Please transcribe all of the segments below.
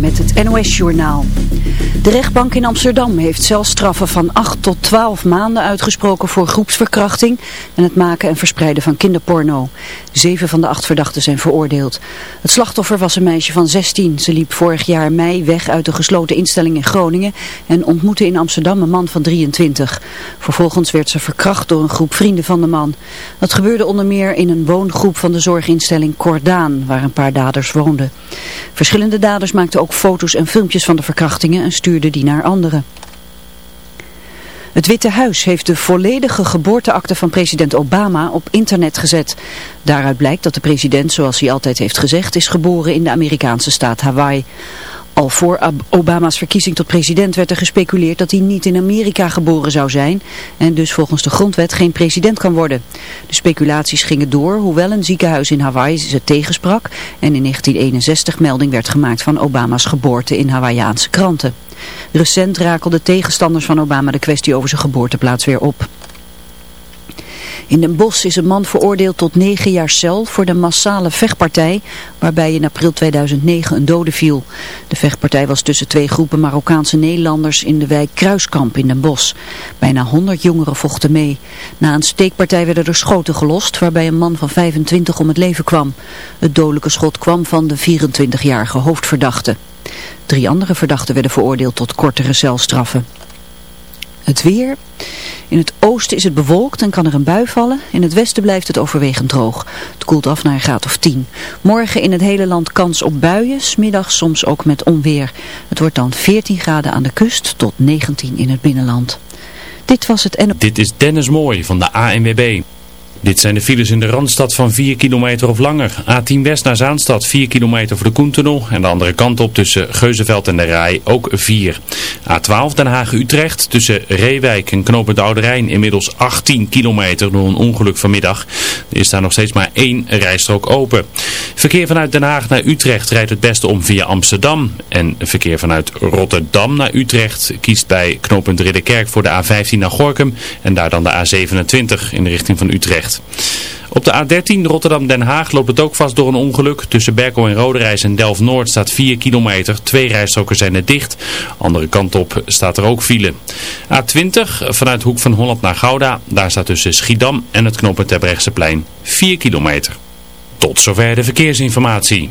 Met het NOS-journaal. De rechtbank in Amsterdam heeft celstraffen van 8 tot 12 maanden uitgesproken voor groepsverkrachting en het maken en verspreiden van kinderporno. Zeven van de acht verdachten zijn veroordeeld. Het slachtoffer was een meisje van 16. Ze liep vorig jaar mei weg uit de gesloten instelling in Groningen en ontmoette in Amsterdam een man van 23. Vervolgens werd ze verkracht door een groep vrienden van de man. Dat gebeurde onder meer in een woongroep van de zorginstelling Cordaan, waar een paar daders woonden. Verschillende daders maakten ook foto's en filmpjes van de verkrachtingen en stuurden die naar anderen. Het Witte Huis heeft de volledige geboorteakte van president Obama op internet gezet. Daaruit blijkt dat de president, zoals hij altijd heeft gezegd, is geboren in de Amerikaanse staat Hawaii. Al voor Obama's verkiezing tot president werd er gespeculeerd dat hij niet in Amerika geboren zou zijn en dus volgens de grondwet geen president kan worden. De speculaties gingen door, hoewel een ziekenhuis in Hawaii ze tegensprak en in 1961 melding werd gemaakt van Obama's geboorte in Hawaïaanse kranten. Recent rakelden tegenstanders van Obama de kwestie over zijn geboorteplaats weer op. In Den Bosch is een man veroordeeld tot negen jaar cel voor de massale vechtpartij waarbij in april 2009 een dode viel. De vechtpartij was tussen twee groepen Marokkaanse Nederlanders in de wijk Kruiskamp in Den Bosch. Bijna 100 jongeren vochten mee. Na een steekpartij werden er schoten gelost waarbij een man van 25 om het leven kwam. Het dodelijke schot kwam van de 24-jarige hoofdverdachte. Drie andere verdachten werden veroordeeld tot kortere celstraffen. Het weer. In het oosten is het bewolkt en kan er een bui vallen. In het westen blijft het overwegend droog. Het koelt af naar een graad of 10. Morgen in het hele land kans op buien, smiddag soms ook met onweer. Het wordt dan 14 graden aan de kust tot 19 in het binnenland. Dit was het en... Dit is Dennis Mooi van de ANWB. Dit zijn de files in de Randstad van 4 kilometer of langer. A10 West naar Zaanstad 4 kilometer voor de Koentunnel. En de andere kant op tussen Geuzenveld en de Rij ook 4. A12 Den Haag-Utrecht tussen Reewijk en Knopend Oude Rijn inmiddels 18 kilometer door een ongeluk vanmiddag. Is daar nog steeds maar één rijstrook open. Verkeer vanuit Den Haag naar Utrecht rijdt het beste om via Amsterdam. En verkeer vanuit Rotterdam naar Utrecht kiest bij Knopend Ridderkerk voor de A15 naar Gorkum. En daar dan de A27 in de richting van Utrecht. Op de A13 Rotterdam-Den Haag loopt het ook vast door een ongeluk. Tussen Berkel en Roderijs en Delft-Noord staat 4 kilometer. Twee rijstroken zijn er dicht. Andere kant op staat er ook file. A20 vanuit Hoek van Holland naar Gouda. Daar staat tussen Schiedam en het knoppen Terbrechtseplein 4 kilometer. Tot zover de verkeersinformatie.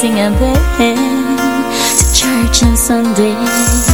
dancing the end, to church on Sunday.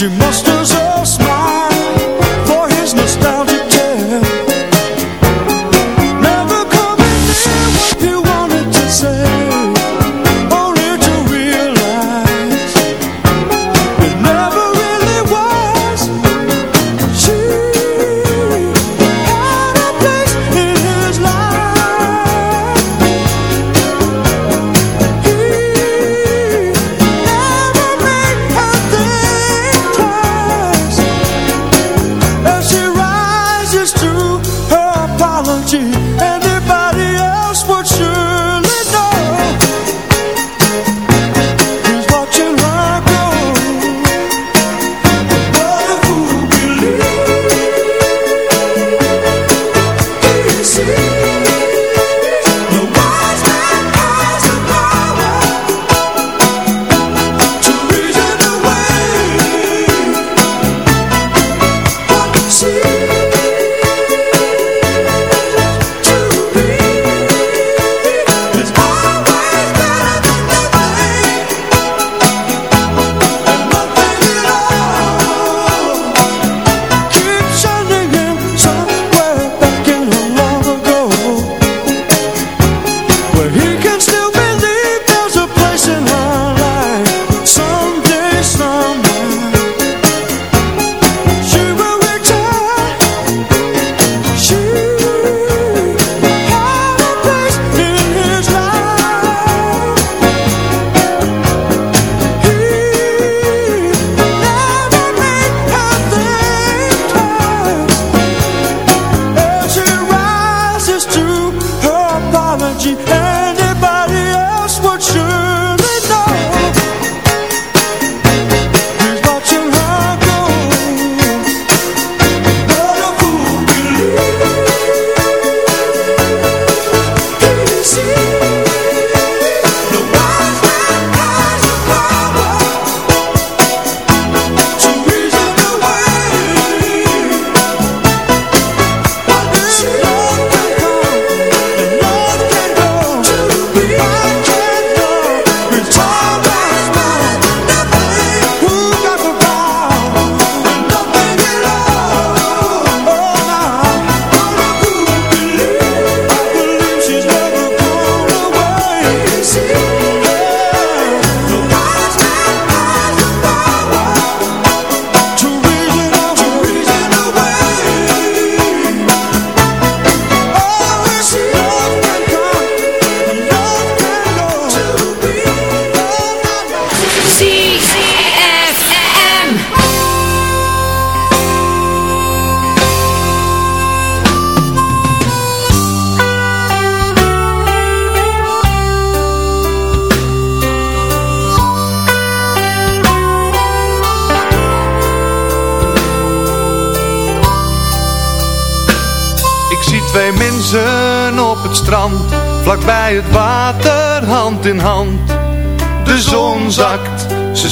she must deserve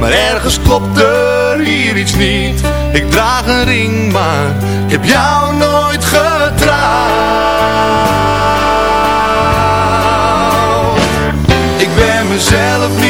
Maar ergens klopt er hier iets niet. Ik draag een ring maar ik heb jou nooit getrouwd. Ik ben mezelf niet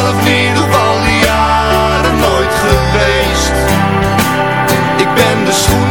de schoenmaker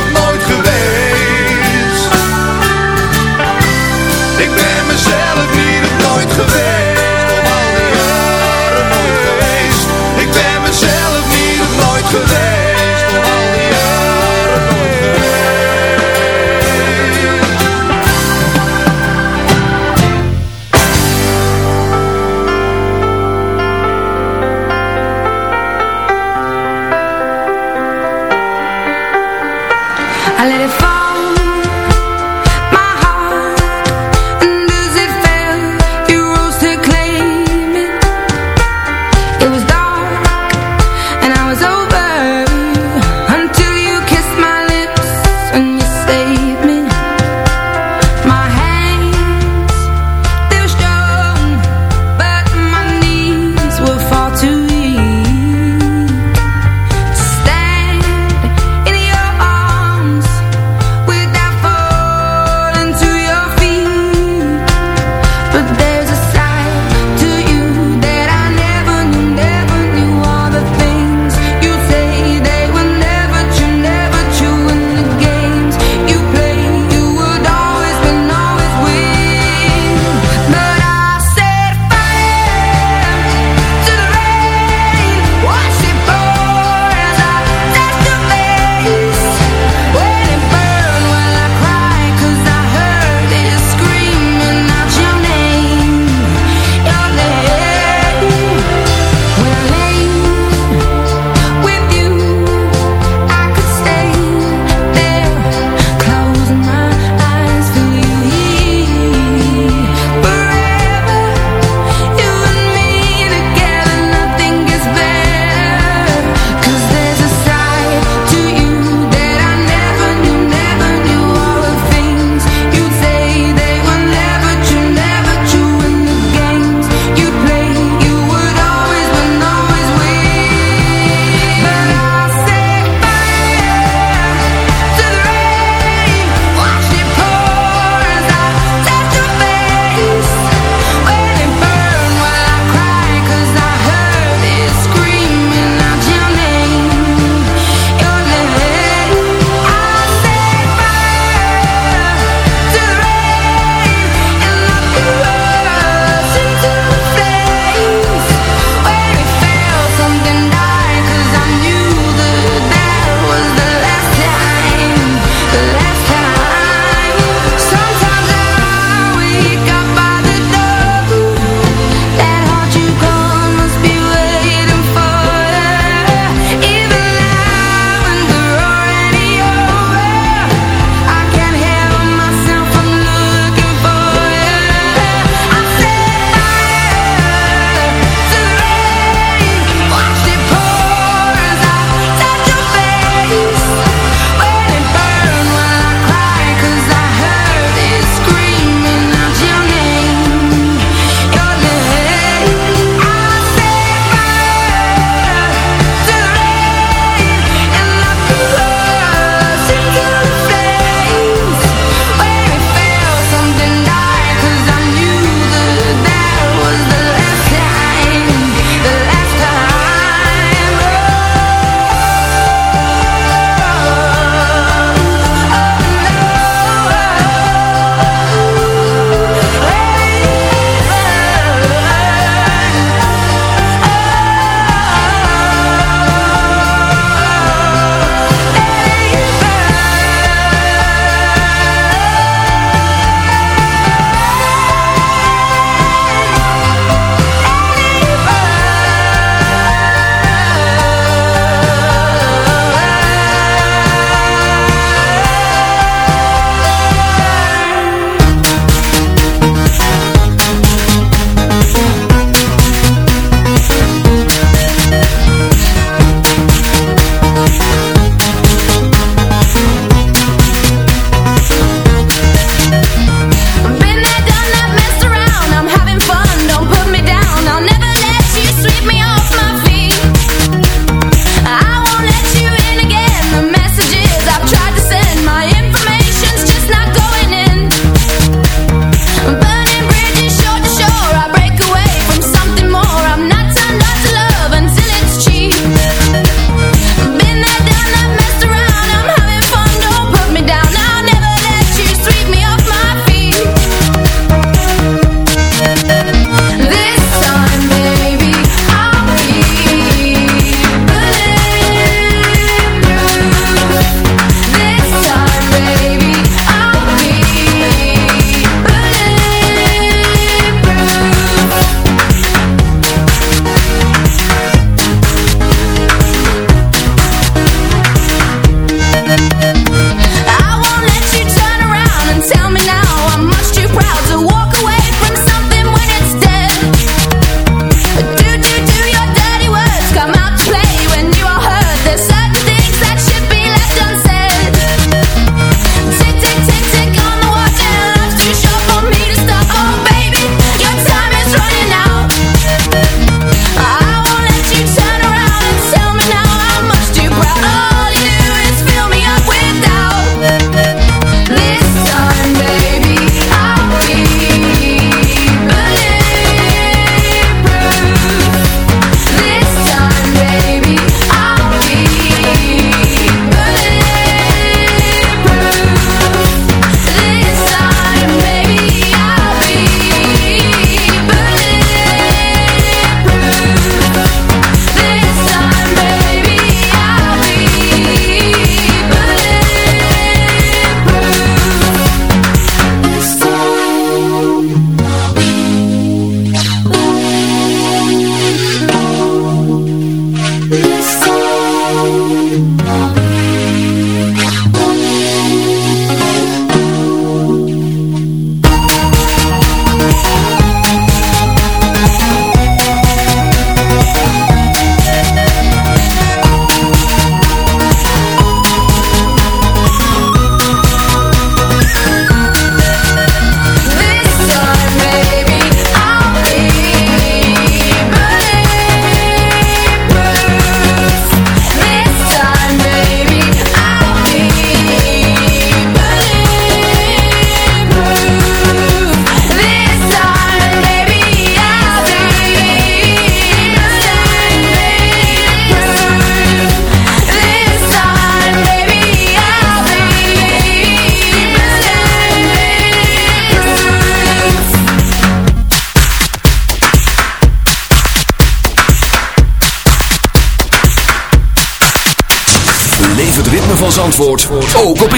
Ik ben mezelf op nooit geweest. Op al nooit geweest. Ik ben mezelf niet op nooit geweest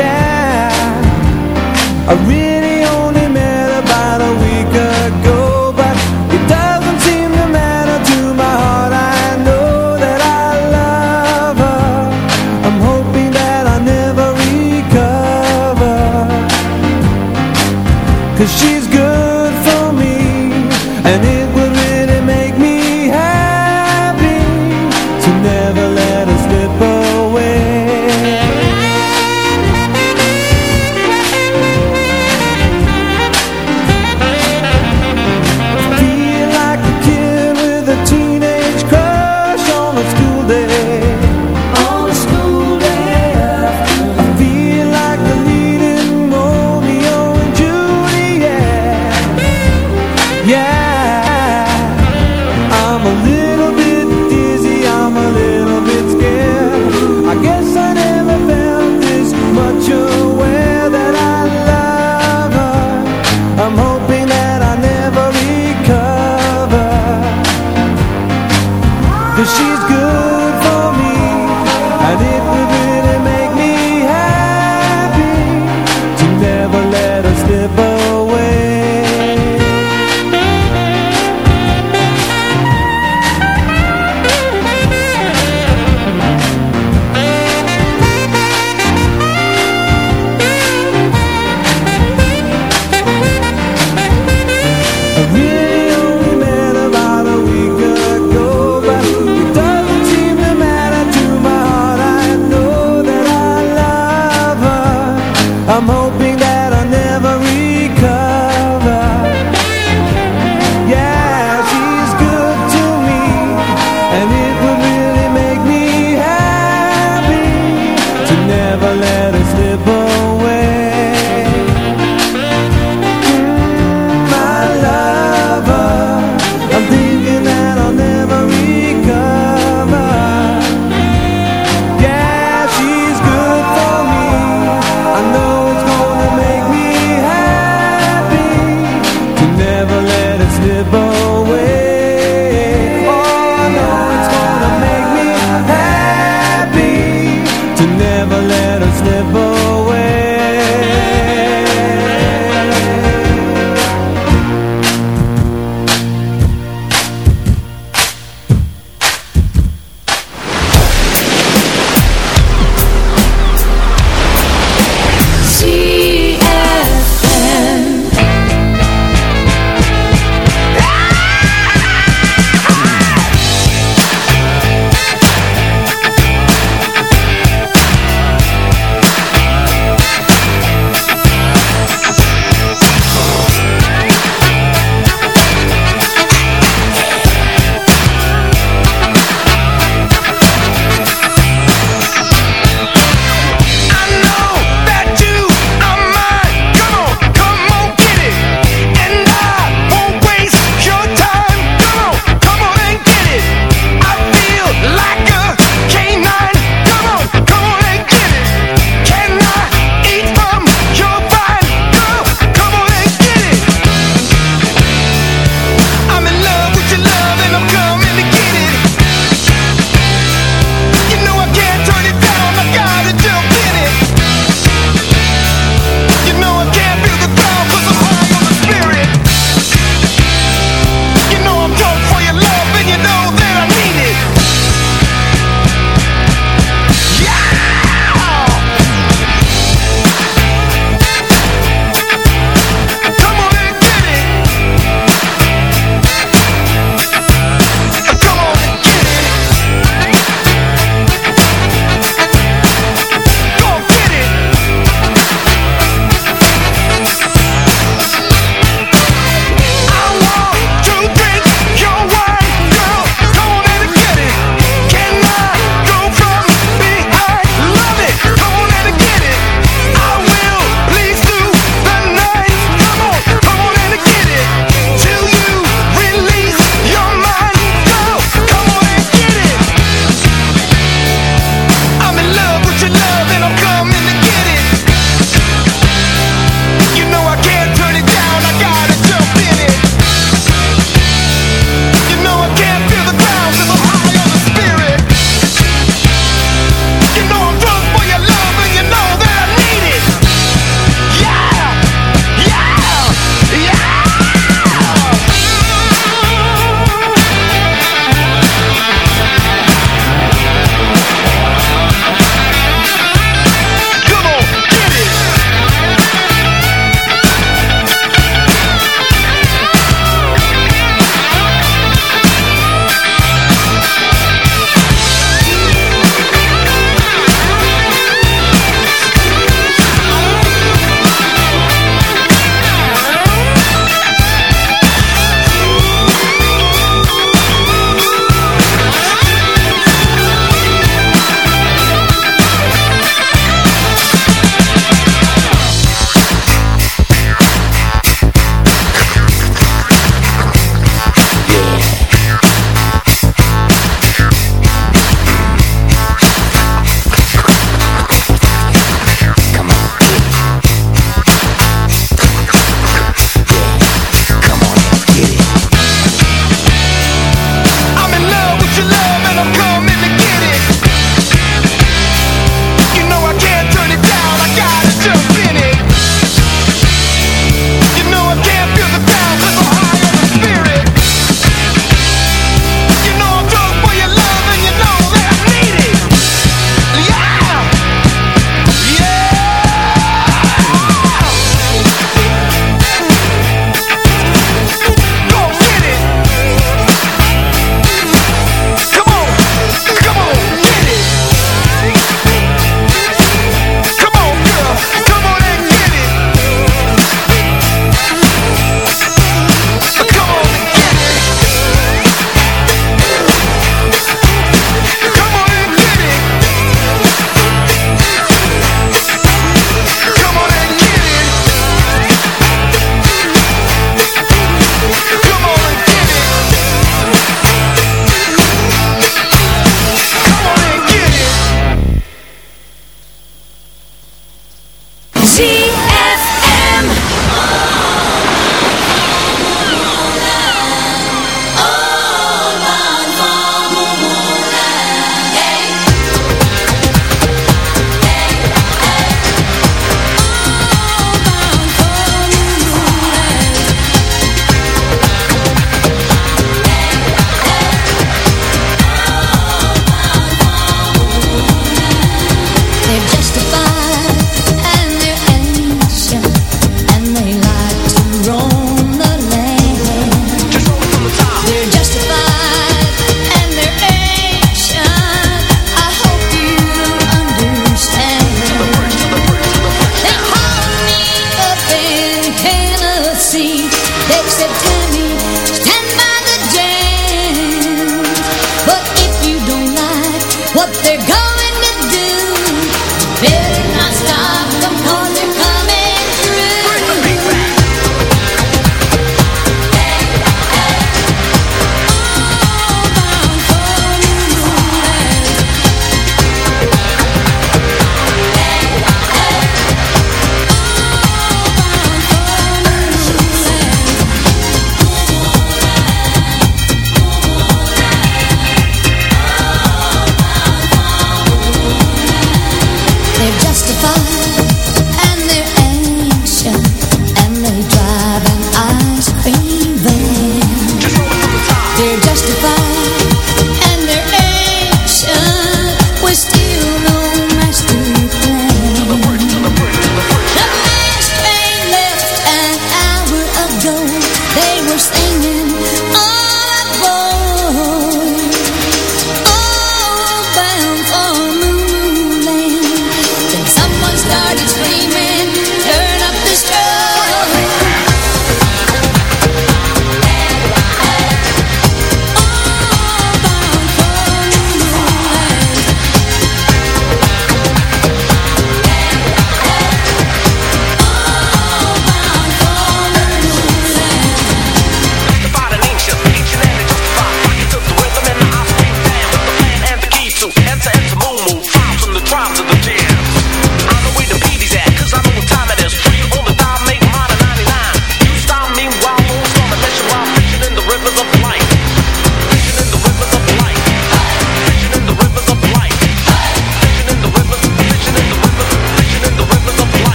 Yeah, I really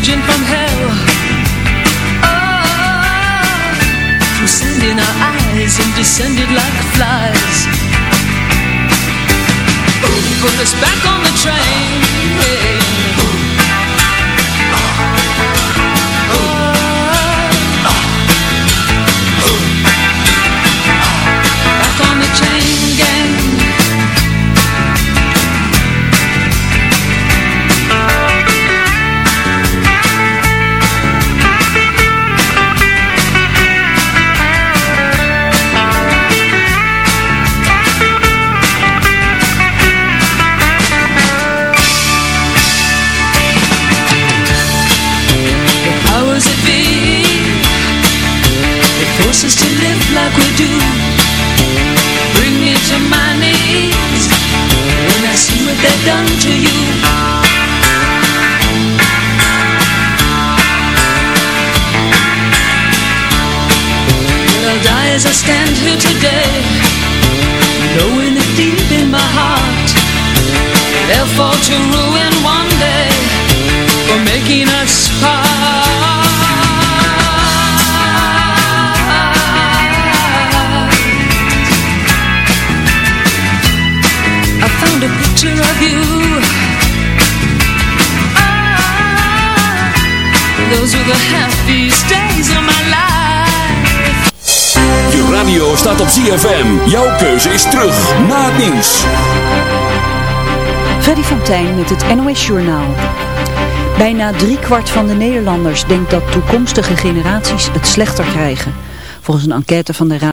oxygen from hell. Oh, sand in our eyes and descended like flies. Oh, put us back on ZFM. Jouw keuze is terug na het nieuws. Freddy Fontein met het NOS Journaal. Bijna driekwart van de Nederlanders denkt dat toekomstige generaties het slechter krijgen. Volgens een enquête van de Raad.